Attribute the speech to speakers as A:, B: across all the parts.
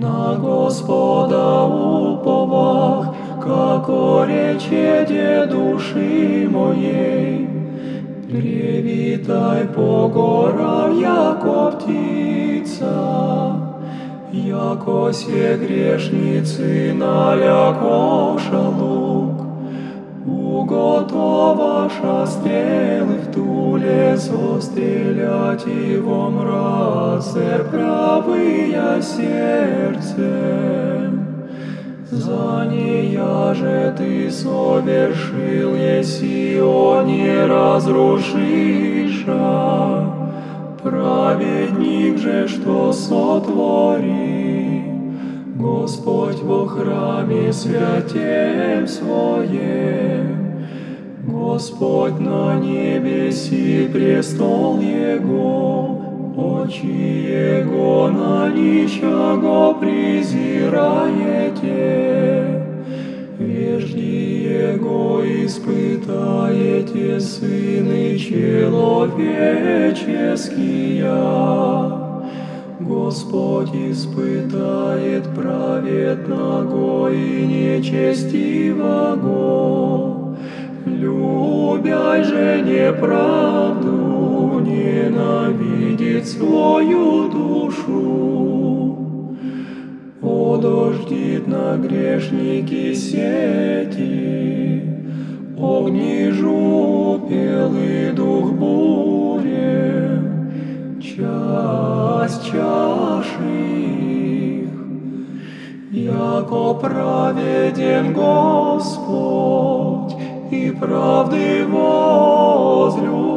A: На Господа уповах, как речете души моей. Привитай по горам, яко птица, яко се грешницы налякоша лук. Уготоваша стрелы в туле, его мразе правые сердцем. За нея же ты совершил, еси о не разрушиша. Праведник же, что сотвори, Господь во храме святем своем, Господь на небеси престол Его, очи Его на нищего презираете, вежди Его испытаете, сыны человеческие. Господь испытает праведного и нечестивого, любя же неправду, ненавидит свою душу. Подождит на грешники сети, огни жупел дух бури, час чаш их, яко праведен Господь и правды возлюби.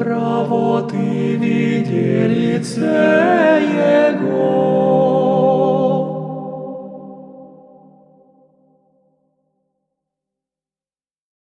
A: Право ты видели лице